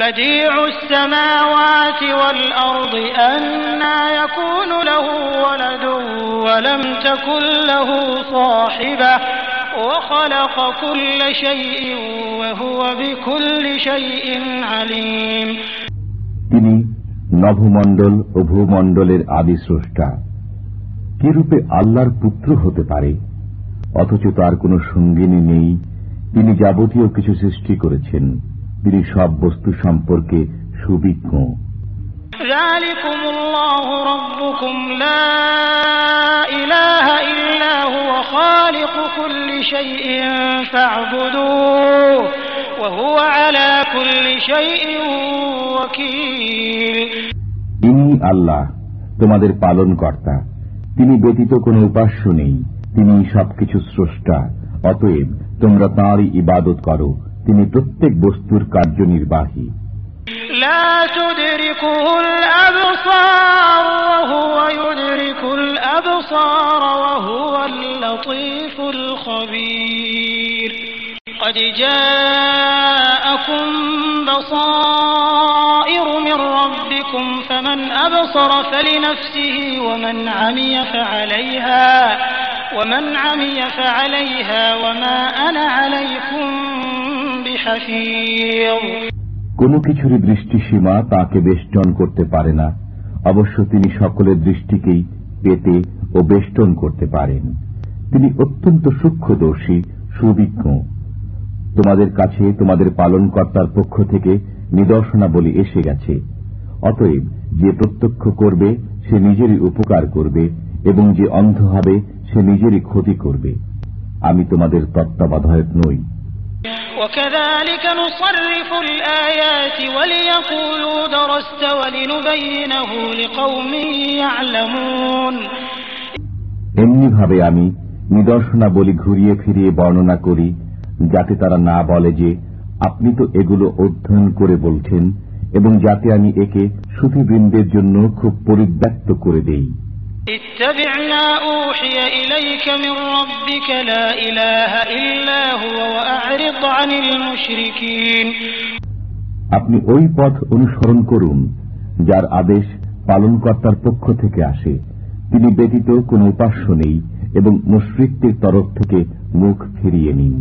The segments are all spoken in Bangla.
بديع السماوات والأرض أنا يكون له ولد ولم تكن له صاحبة وخلق كل شيء وهو بكل شيء عليم তিনি নভমণ্ডল ও ভূমণ্ডলের আদি স্রষ্টা কিরূপে আল্লাহর পুত্র হতে পারে অথচ তার কোনো সঙ্গিনী নেই তিনি যাবতীয় কিছু সৃষ্টি করেছেন তিনি সব বস্তু সম্পর্কে সুবিজ্ঞ। তিনি আল্লাহ তোমাদের পালন কর্তা তিনি ব্যতীত কোন উপাস্য নেই। তিনি সবকিছু স্রষ্টা। অতএব তোমরা তাঁরই ইবাদত করো। তিনি প্রত্যেক বস্তুর কার্যনির্বাহী لا تدركه الأبصار وهو يدرك الأبصار وهو اللطيف الخبير قد جاءكم بصائر من ربكم فمن أبصر فلنفسه ومن عمي فعليها ومن عمي فعليها وما أنا عليكم بحفيظ কোনো কিছুরই দৃষ্টিসীমা তাকে বেষ্টন করতে পারে না। অবশ্য তিনি সকলের দৃষ্টিকেই পেতে ও বেষ্টন করতে পারেন। তিনি অত্যন্ত সূক্ষ্মদর্শী, সুবিজ্ঞ। তোমাদের কাছে তোমাদের পালনকর্তার পক্ষ থেকে নিদর্শনাবলী এসে গেছে। অতএব যে প্রত্যক্ষ করবে, সে নিজেরই উপকার করবে এবং যে অন্ধ হবে, সে নিজেরই ক্ষতি করবে। আমি তোমাদের তত্ত্বাবধায়ক নই। وكذلك نصرف الآيات وليقولوا درست ولنبينه لقوم يعلمون এমনিভাবে আমি নিদর্শনাবলী ঘুরিয়ে ফিরিয়ে বর্ণনা করি যাতে তারা না বলে যে আপনি তো এগুলো অধ্যয়ন করে বলছেন এবং যাতে আমি একে সুফিবৃন্দের জন্য খুব পরিব্যক্ত করে দেই اتبع ما أوحي إليك من ربك لا إله إلا هو وأعرض عن المشركين আপনি ওই পথ অনুসরণ করুন যার আদেশ পালনকর্তার পক্ষ থেকে আসে তিনি ব্যতীত কোনো উপাস্য নেই এবং মুশ্রিকদের তরফ থেকে মুখ ফিরিয়ে নিন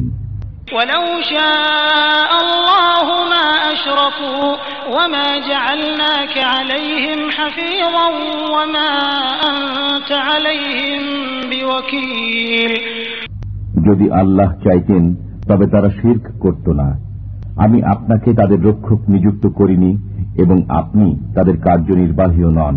ولو شاء الله ما أشركوا وما جعلناك عليهم حفيظا وما أنت عليهم بوكيل যদি আল্লাহ চাইতেন তবে তারা শির্ক করত না আমি আপনাকে তাদের রক্ষক নিযুক্ত করিনি এবং আপনি তাদের কার্যনির্বাহীও নন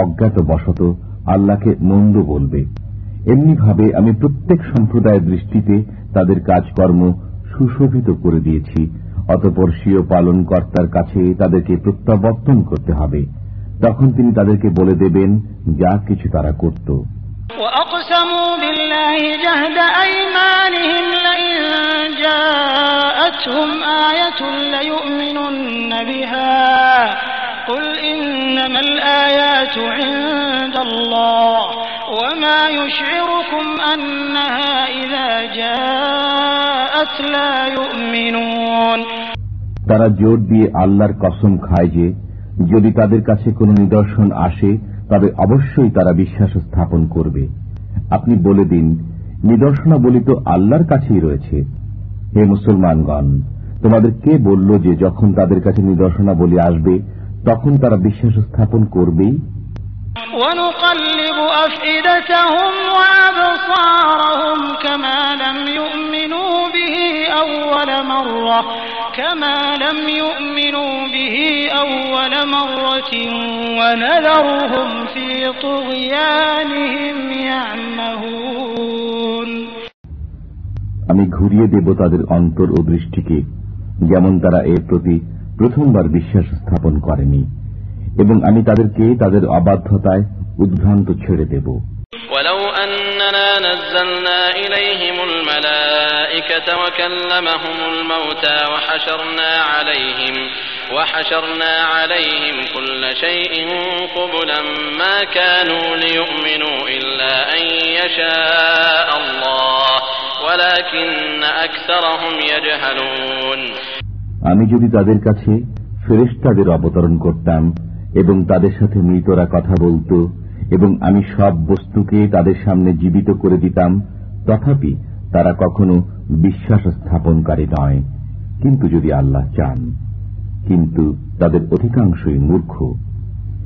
অজ্ঞাত বশত আল্লাহকে মন্দ বলবে এমনিভাবে আমি প্রত্যেক সম্প্রদায়ের দৃষ্টিতে তাদের কাজকর্ম সুশোভিত করে দিয়েছি অতপর স্বীয় পালন কর্তার কাছে তাদেরকে প্রত্যাবর্তন করতে হবে তখন তিনি তাদেরকে বলে দেবেন যা কিছু তারা করত وأقسموا بالله جهد أيمانهم لئن جاءتهم آية ليؤمنن بها قل إنما الآيات عند الله وما يشعركم أنها إذا جاءت لا يؤمنون তারা জোর দিয়ে আল্লাহর কসম খায় যে যদি তাদের কাছে কোনো নিদর্শন আসে তবে অবশ্যই তারা বিশ্বাস স্থাপন করবে আপনি বলে দিন নিদর্শনাবলী তো আল্লাহর কাছেই রয়েছে হে মুসলমানগণ তোমাদের কে বলল যে যখন তাদের কাছে নিদর্শনাবলী আসবে তখন তারা বিশ্বাস স্থাপন করবেই। আমি ঘুরিয়ে দেব তাদের অন্তর ও দৃষ্টিকে যেমন তারা এর প্রতি প্রথমবার বিশ্বাস স্থাপন করেনি এবং আমি তাদেরকে তাদের অবাধ্যতায় উদ্ভ্রান্ত ছেড়ে দেব ولو أننا نزلنا إليهم الملائكة وكلمهم الموتى وحشرنا عليهم وحشرنا عليهم كل شيء قبلا ما كانوا ليؤمنوا إلا أن يشاء الله ولكن أكثرهم يجهلون আমি যদি তাদের কাছে ফেরেস্তাদের অবতরণ করতাম এবং তাদের সাথে মৃতরা কথা বলত এবং আমি সব বস্তুকে তাদের সামনে জীবিত করে দিতাম, তথাপি তারা কখনো বিশ্বাস স্থাপনকারী নয়। কিন্তু যদি আল্লাহ চান, কিন্তু তাদের অধিকাংশই মূর্খ।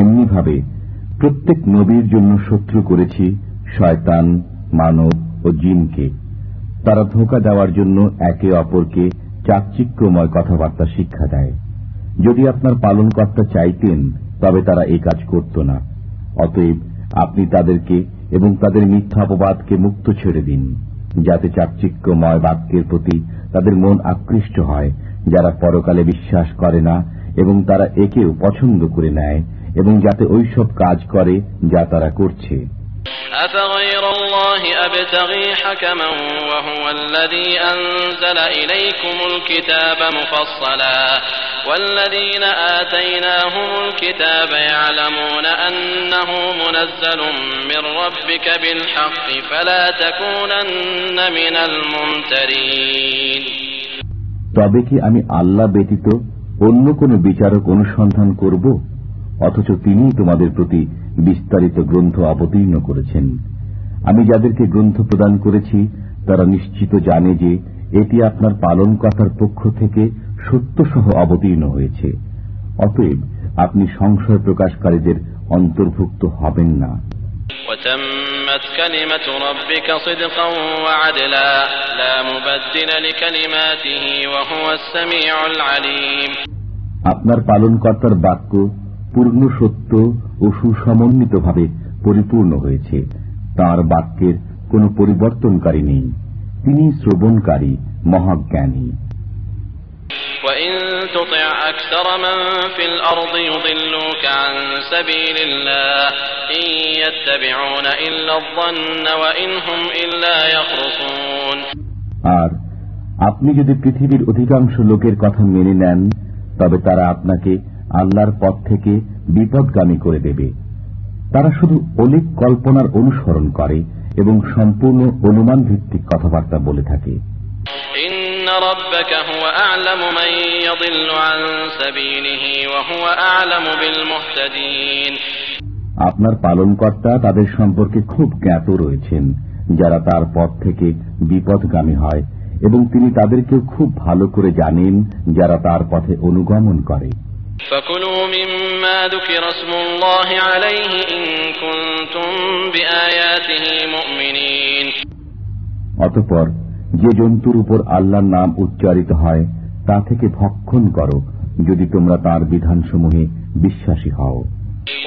এমনিভাবে প্রত্যেক নবীর জন্য শত্রু করেছি শয়তান, মানব ও জিনকে। তারা ধোকা দেওয়ার জন্য একে অপরকে চাকচিক্যময় কথাবার্তা শিক্ষা দেয়। যদি আপনার পালনকর্তা চাইতেন, তবে তারা এ কাজ করত না। অতএব আপনি তাদেরকে এবং তাদের মিথ্যা অপবাদকে মুক্ত ছেড়ে দিন। যাতে চাকচিক্যময় বাক্যের প্রতি তাদের মন আকৃষ্ট হয়, যারা পরকালে বিশ্বাস করে না এবং তারা একেও পছন্দ করে নেয় এবং যাতে ওইসব কাজ করে যা তারা করছে। أفغير الله أبتغي حكما وهو الذي أنزل إليكم الكتاب مفصلا والذين آتيناهم الكتاب يعلمون أنه منزل من ربك بالحق فلا تكونن من الممترين তবে কি আমি আল্লাহ ব্যতীত অন্য কোন বিচারক অনুসন্ধান করব অথচ তিনি তোমাদের প্রতি বিস্তারিত গ্রন্থ অবতীর্ণ করেছেন। আমি যাদেরকে গ্রন্থ প্রদান করেছি তারা নিশ্চিত জানে যে এটি আপনার পালনকর্তার পক্ষ থেকে সত্যসহ অবতীর্ণ হয়েছে। অতএব আপনি সংশয় প্রকাশকারীদের অন্তর্ভুক্ত হবেন না। আপনার পালনকর্তার বাক্য পূর্ণ সত্য ও সুসমন্বিতভাবে পরিপূর্ণ হয়েছে। তার বাক্যের কোনো পরিবর্তনকারী নেই। তিনি শ্রবণকারী মহাজ্ঞানী। আর আপনি যদি পৃথিবীর অধিকাংশ লোকের কথা মেনে নেন তবে তারা আপনাকে আল্লাহর পথ থেকে বিপদগামী করে দেবে। তারা শুধু অলিক কল্পনার অনুসরণ করে এবং সম্পূর্ণ অনুমান ভিত্তিক কথাবার্তা বলে থাকে। আপনার পালনকর্তা তাদের সম্পর্কে খুব জ্ঞাত রয়েছেন যারা তার পথ থেকে বিপদগামী হয় এবং তিনি তাদেরকেও খুব ভালো করে জানেন যারা তার পথে অনুগমন করে। فكلوا مما ذكر اسم الله عليه إن كنتم بآياته مؤمنين অতপর যে জন্তুর উপর আল্লাহর নাম উচ্চারিত হয় তা থেকে ভক্ষণ করো যদি তোমরা তার বিধানসমূহে বিশ্বাসী হও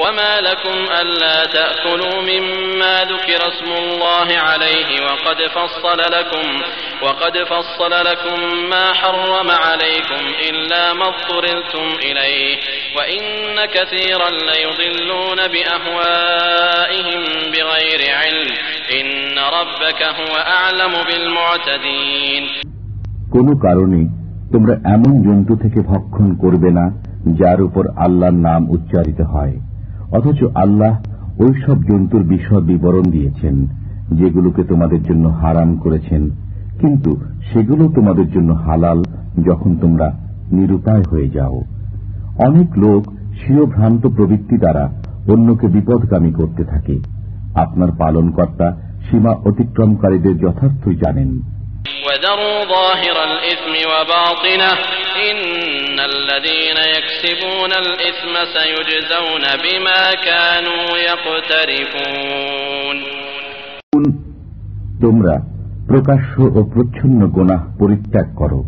وما لكم ألا تأكلوا مما ذكر اسم الله عليه وقد فصل لكم وقد فصل لكم ما حرم عليكم إلا ما اضطررتم إليه وإن كثيرا ليضلون بأهوائهم بغير علم إن ربك هو أعلم بالمعتدين কোনো কারণে তোমরা এমন জন্তু থেকে ভক্ষণ করবে না যার উপর আল্লাহর নাম উচ্চারিত হয় অথচ আল্লাহ ওই সব জন্তুর বিশদ বিবরণ দিয়েছেন যেগুলোকে তোমাদের জন্য হারাম করেছেন কিন্তু সেগুলো তোমাদের জন্য হালাল যখন তোমরা নিরুপায় হয়ে যাও অনেক লোক স্বীয় ভ্রান্ত প্রবৃত্তি দ্বারা অন্যকে বিপদগামী করতে থাকে আপনার পালনকর্তা সীমা অতিক্রমকারীদের যথার্থই জানেন وذروا ظاهر الإثم وباطنه إن الذين يكسبون الإثم سيجزون بما كانوا يقترفون তোমরা প্রকাশ্য ও প্রচ্ছন্ন গোনাহ পরিত্যাগ করো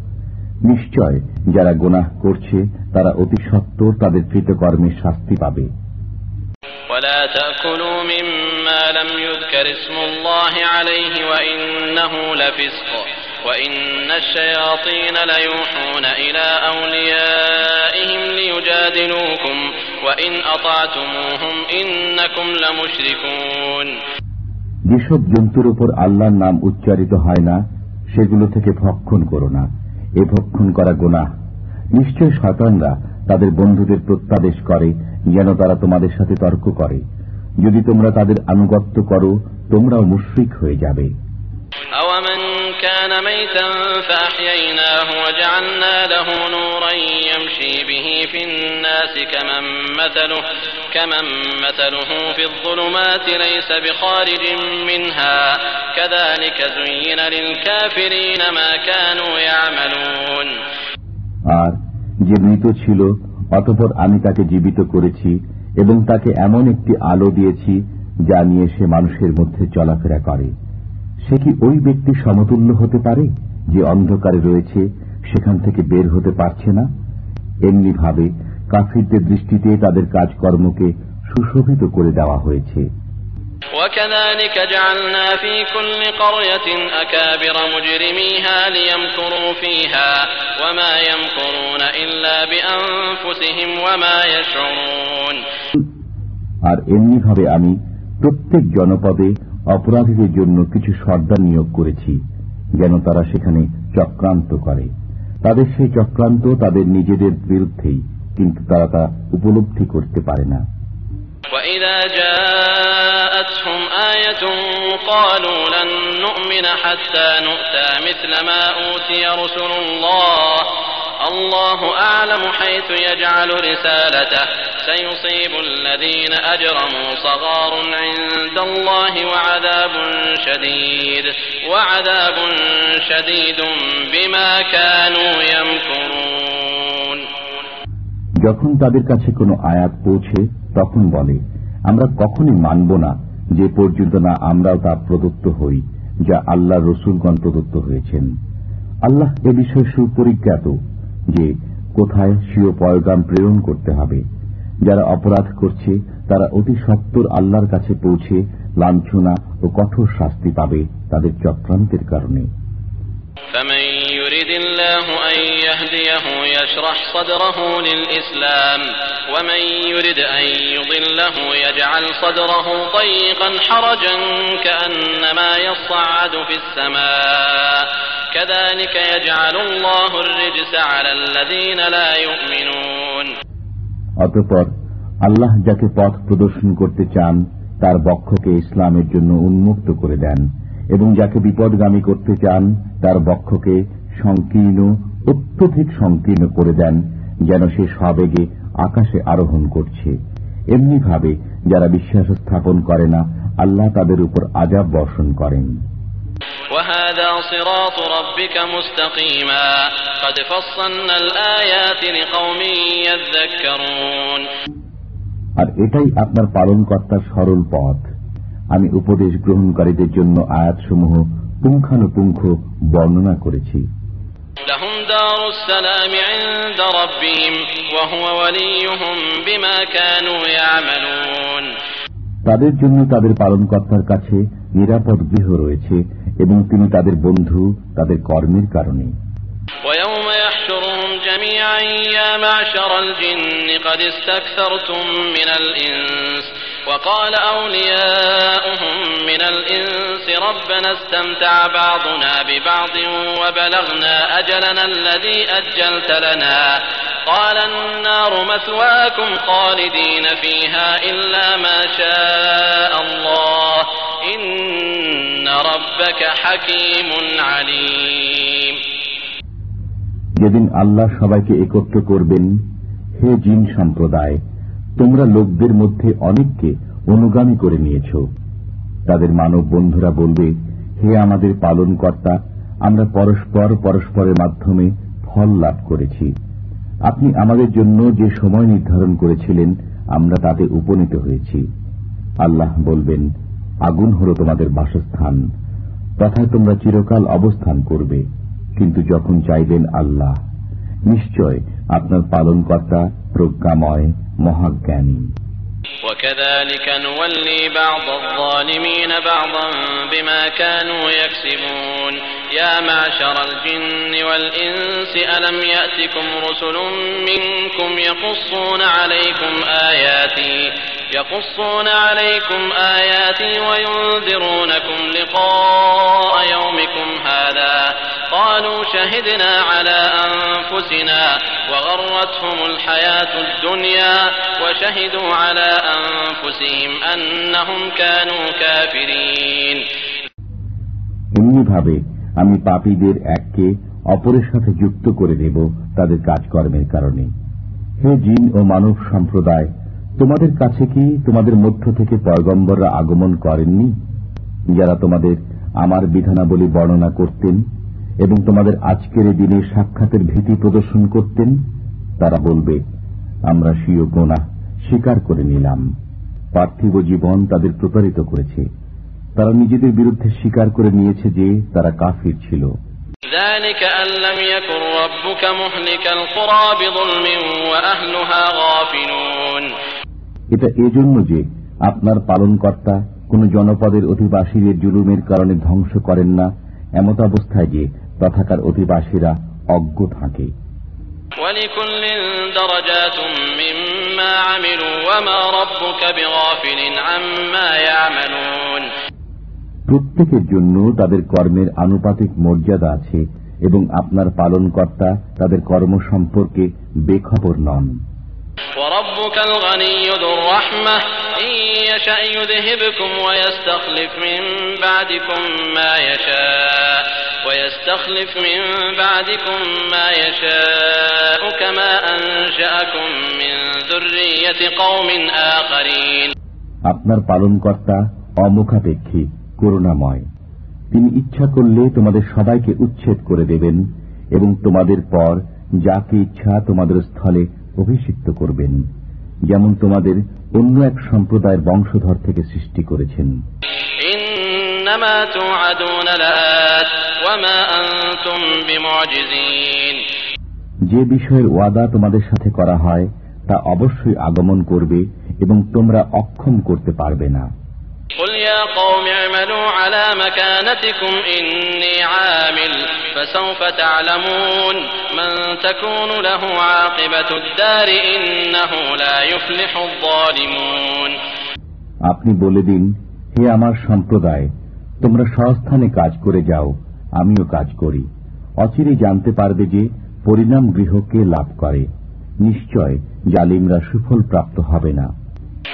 নিশ্চয় যারা গোনাহ করছে তারা অতি সত্বর তাদের কৃতকর্মের শাস্তি পাবে ولا تأكلوا مما لم يذكر اسم الله عليه وإنه لفسق وإن الشياطين ليوحون إلى أوليائهم ليجادلوكم وإن أطعتموهم إنكم لمشركون যেসব জন্তুর উপর আল্লাহর নাম উচ্চারিত হয় না সেগুলো থেকে ভক্ষণ করো না এ ভক্ষণ করা গোনাহ নিশ্চয় শতানরা তাদের বন্ধুদের প্রত্যাদেশ করে যেন তারা তোমাদের সাথে তর্ক করে যদি তোমরা তাদের আনুগত্য করো তোমরাও মুশ্রিক হয়ে যাবে أومن كان ميتا فأحييناه وجعلنا له نورا يمشي به في الناس كمن مثله كمن مثله في الظلمات ليس بخارج منها كذلك زين للكافرين ما كانوا يعملون আর যে মৃত ছিল অতপর আমি তাকে জীবিত করেছি এবং তাকে এমন একটি আলো দিয়েছি যা নিয়ে সে মানুষের মধ্যে চলাফেরা করে সে কি ওই ব্যক্তি সমতুল্য হতে পারে যে অন্ধকারে রয়েছে সেখান থেকে বের হতে পারছে না এমনি ভাবে কাফিরদের দৃষ্টিতে তাদের কাজকর্মকে সুশোভিত করে দেওয়া হয়েছে وكذلك جعلنا في كل قرية أكابر مجرميها ليمكروا فيها وما يمكرون إلا بأنفسهم وما يشعرون আর এমনিভাবে আমি প্রত্যেক জনপদে অপরাধীদের জন্য কিছু সর্দার নিয়োগ করেছি যেন তারা সেখানে চক্রান্ত করে তাদের সেই চক্রান্ত তাদের নিজেদের বিরুদ্ধেই কিন্তু তারা তা উপলব্ধি করতে পারে না وإذا جاءتهم آية قالوا لن نؤمن حتى نؤتى مثل ما أوتي رسل الله الله أعلم حيث يجعل رسالته سيصيب الذين أجرموا صغار عند الله وعذاب شديد وعذاب شديد بما كانوا يمكرون যখন তাদের কাছে কোনো আয়াত পৌঁছে তখন বলে আমরা কখনই মানব না যে পর্যন্ত না আমরাও তা প্রদত্ত হই যা আল্লাহ রসুলগণ প্রদত্ত হয়েছেন আল্লাহ এ বিষয়ে সুপরিজ্ঞাত যে কোথায় স্বীয় পয়গাম প্রেরণ করতে হবে যারা অপরাধ করছে তারা অতি সত্তর আল্লাহর কাছে পৌঁছে লাঞ্ছনা ও কঠোর শাস্তি পাবে তাদের চক্রান্তের কারণে فمن يرد الله أن يهديه يشرح صدره للإسلام ومن يرد أن يضله يجعل صدره ضيقا حرجا كأنما يصعد في السماء كذلك يجعل الله الرجس على الذين لا يؤمنون অতঃপর আল্লাহ যাকে পথ প্রদর্শন করতে চান, তার বক্ষকে ইসলামের জন্য উন্মুক্ত করে দেন এবং যাকে বিপদগামী করতে চান, তার বক্ষকে সংকীর্ণ, অত্যধিক সংকীর্ণ করে দেন, যেন সে সবেগে আকাশে আরোহণ করছে। এমনিভাবে যারা বিশ্বাস স্থাপন করে না, আল্লাহ তাদের উপর আজাব বর্ষণ করেন। وهذا صراط ربك مستقيما قد فصلنا الآيات لقوم يذكرون আর এটাই আপনার পালনকর্তার সরল পথ আমি উপদেশ গ্রহণকারীদের জন্য আয়াতসমূহ পুঙ্খানুপুঙ্খ বর্ণনা করেছি لهم دار السلام عند ربهم وهو وليهم بما كانوا يعملون তাদের জন্য তাদের পালনকর্তার কাছে নিরাপদ গৃহ রয়েছে এবং তিনি তাদের বন্ধু তাদের কর্মের কারণে ويوم يحشرهم جميعا يا معشر الجن قد استكثرتم من الإنس وقال أولياؤهم من الإنس ربنا استمتع بعضنا ببعض وبلغنا أجلنا الذي أجلت لنا قال النار مثواكم خالدين فيها إلا ما شاء الله যেদিন আল্লাহ সবাইকে একত্র করবেন, হে জিন সম্প্রদায়, তোমরা লোকদের মধ্যে অনেককে অনুগামী করে নিয়েছ। তাদের মানব বন্ধুরা বলবে, হে আমাদের পালন কর্তা আমরা পরস্পর পরস্পরের মাধ্যমে ফল লাভ করেছি। আপনি আমাদের জন্য যে সময় নির্ধারণ করেছিলেন, আমরা তাতে উপনীত হয়েছি। আল্লাহ বলবেন আগুন হল তোমাদের বাসস্থান তথায় তোমরা চিরকাল অবস্থান করবে কিন্তু যখন চাইবেন আল্লাহ নিশ্চয় আপনার পালনকর্তা প্রজ্ঞাময় মহাজ্ঞানী وكذلك نولي بعض الظالمين بعضا بما كانوا يكسبون يا معشر الجن والإنس ألم يأتكم رسل منكم يقصون عليكم آياتي يقصون عليكم آياتي وينذرونكم لقاء يومكم هذا قالوا شهدنا على أنفسنا وغرتهم الحياة الدنيا وشهدوا على أنفسهم أنهم كانوا كافرين এমনিভাবে আমি পাপীদের এককে অপরের সাথে যুক্ত করে দেব তাদের কাজকর্মের কারণে হে জিন ও মানব সম্প্রদায় তোমাদের কাছে কি তোমাদের মধ্য থেকে পয়গম্বররা আগমন করেননি যারা তোমাদের আমার বিধানাবলী বর্ণনা করতেন এবং তোমাদের আজকের দিনে সাক্ষাতের ভীতি প্রদর্শন করতেন তারা বলবে আমরা স্বীয় গোনা স্বীকার করে নিলাম পার্থিব জীবন তাদের প্রতারিত করেছে তারা নিজেদের বিরুদ্ধে স্বীকার করে নিয়েছে যে তারা কাফির ছিল ذلك أن لم يكن ربك مهلك القرى بظلم وأهلها غافلون এটা এজন্য যে আপনার পালনকর্তা কোন জনপদের অধিবাসীদের জুলুমের কারণে ধ্বংস করেন না এমত অবস্থায় যে তথাকার অধিবাসীরা অজ্ঞ থাকে। প্রত্যেকের জন্য তাদের কর্মের আনুপাতিক মর্যাদা আছে এবং আপনার পালনকর্তা তাদের কর্ম সম্পর্কে বেখবর নন। وربك الغني ذو الرحمة إن يشأ يذهبكم ويستخلف من بعدكم ما يشاء ويستخلف من بعدكم ما يشاء كما أنشأكم من ذرية قوم آخرين আপনার পালনকর্তা অমুখাপেক্ষী করুণাময় তিনি ইচ্ছা করলে তোমাদের সবাইকে উচ্ছেদ করে দেবেন এবং তোমাদের পর যাকে ইচ্ছা তোমাদের স্থলে অভিষিক্ত করবেন যেমন তোমাদের অন্য এক সম্প্রদায়ের বংশধর থেকে সৃষ্টি করেছেন। যে বিষয়ের ওয়াদা তোমাদের সাথে করা হয় তা অবশ্যই আগমন করবে এবং তোমরা অক্ষম করতে পারবে না। قل يا قوم اعملوا على مكانتكم إني عامل فسوف تعلمون من تكون له عاقبة الدار إنه لا يفلح الظالمون আপনি বলে দিন হে আমার সম্প্রদায় তোমরা স্বস্থানে কাজ করে যাও আমিও কাজ করি অচিরে জানতে পারবে যে পরিণাম গৃহকে লাভ করে নিশ্চয় জালিমরা সুফল প্রাপ্ত হবে না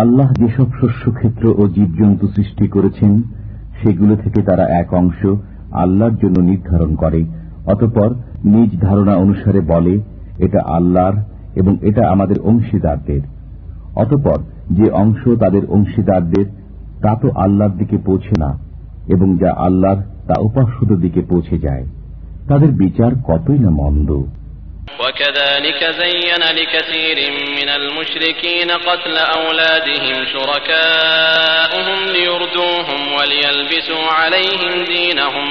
আল্লাহ যেসব শস্যক্ষেত্র ও জীবজন্তু সৃষ্টি করেছেন, সেগুলো থেকে তারা এক অংশ আল্লাহর জন্য নির্ধারণ করে, অতপর নিজ ধারণা অনুসারে বলে, এটা আল্লাহর এবং এটা আমাদের অংশীদারদের। অতপর যে অংশ তাদের অংশীদারদের, তা তো আল্লাহর দিকে পৌঁছে না, এবং যা আল্লাহর তা উপাস্যদের দিকে পৌঁছে যায়। তাদের বিচার কতই না মন্দ। وكذلك زين لكثير من المشركين قتل أولادهم شركاؤهم ليردوهم وليلبسوا عليهم دينهم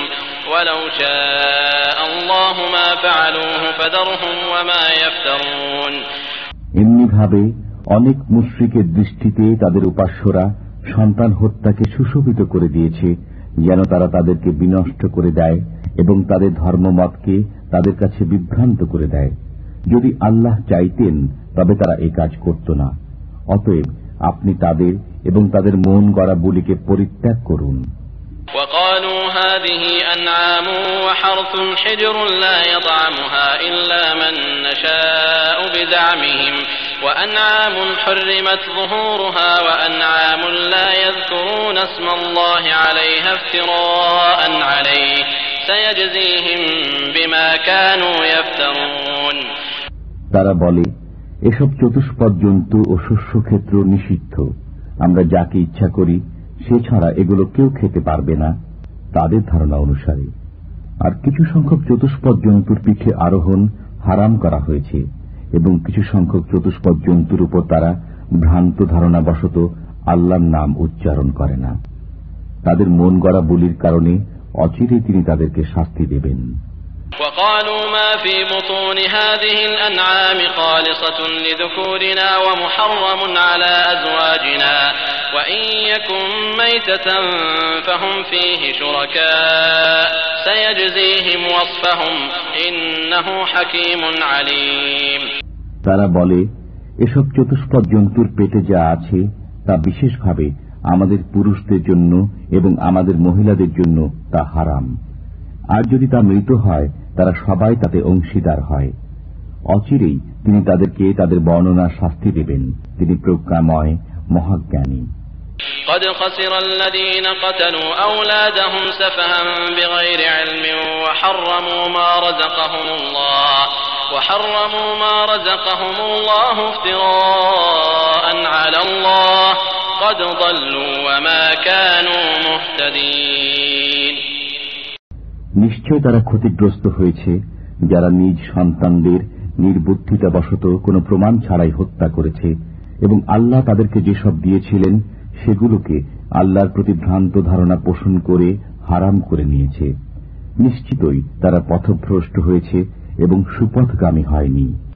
ولو شاء الله ما فعلوه فذرهم وما يفترون এমনিভাবে অনেক মুশ্রিকের দৃষ্টিতে তাদের উপাস্যরা সন্তান হত্যাকে সুশোভিত করে দিয়েছে যেন তারা তাদেরকে বিনষ্ট করে দেয় এবং তাদের ধর্মমতকে তাদের কাছে বিভ্রান্ত করে দেয় যদি আল্লাহ চাইতেন তবে তারা এই কাজ করত না অতএব আপনি তাদের এবং তাদের মন গড়া বলিকে পরিত্যাগ করুন وقال وقالوا هذه أنعام وحرث حجر لا يطعمها إلا من نشاء بزعمهم وأنعام حرمت ظهورها وأنعام لا يذكرون اسم الله عليها افتراء عليه তারা বলে, এসব চতুষ্পদ জন্তু ও শস্যক্ষেত্র নিষিদ্ধ। আমরা যাকে ইচ্ছা করি, সে ছাড়া এগুলো কেউ খেতে পারবে না, তাদের ধারণা অনুসারে। আর কিছু সংখ্যক চতুষ্পদ জন্তুর পিঠে আরোহণ হারাম করা হয়েছে, এবং কিছু সংখ্যক চতুষ্পদ জন্তুর উপর তারা ভ্রান্ত ধারণা বশত আল্লাহর নাম উচ্চারণ করে না। তাদের মন গড়া বলির কারণে অচিরেই তিনি তাদেরকে শাস্তি দেবেন وقالوا ما في بطون هذه الأنعام خالصة لذكورنا ومحرم على أزواجنا وإن يكن ميتة فهم فيه شركاء سيجزيهم وصفهم إنه حكيم عليم তারা বলে এসব চতুষ্পদ জন্তুর পেটে যা আছে তা বিশেষভাবে আমাদের পুরুষদের জন্য এবং আমাদের মহিলাদের জন্য তা হারাম আর যদি তা মৃত হয় তারা সবাই তাতে অংশীদার হয় অচিরেই তিনি তাদেরকে তাদের বর্ণনা শাস্তি দেবেন তিনি প্রজ্ঞাময় মহাজ্ঞানী قد خسر الذين قتلوا أولادهم سفها بغير علم وحرموا ما رزقهم الله وحرموا ما رزقهم الله افتراء على الله নিশ্চয় তারা ক্ষতিগ্রস্ত হয়েছে, যারা নিজ সন্তানদের নির্বুদ্ধিতা বশত কোনো প্রমাণ ছাড়াই হত্যা করেছে, এবং আল্লাহ তাদেরকে যেসব দিয়েছিলেন, সেগুলোকে আল্লাহর প্রতি ভ্রান্ত ধারণা পোষণ করে হারাম করে নিয়েছে। নিশ্চিতই তারা পথভ্রষ্ট হয়েছে এবং সুপথগামী হয়নি।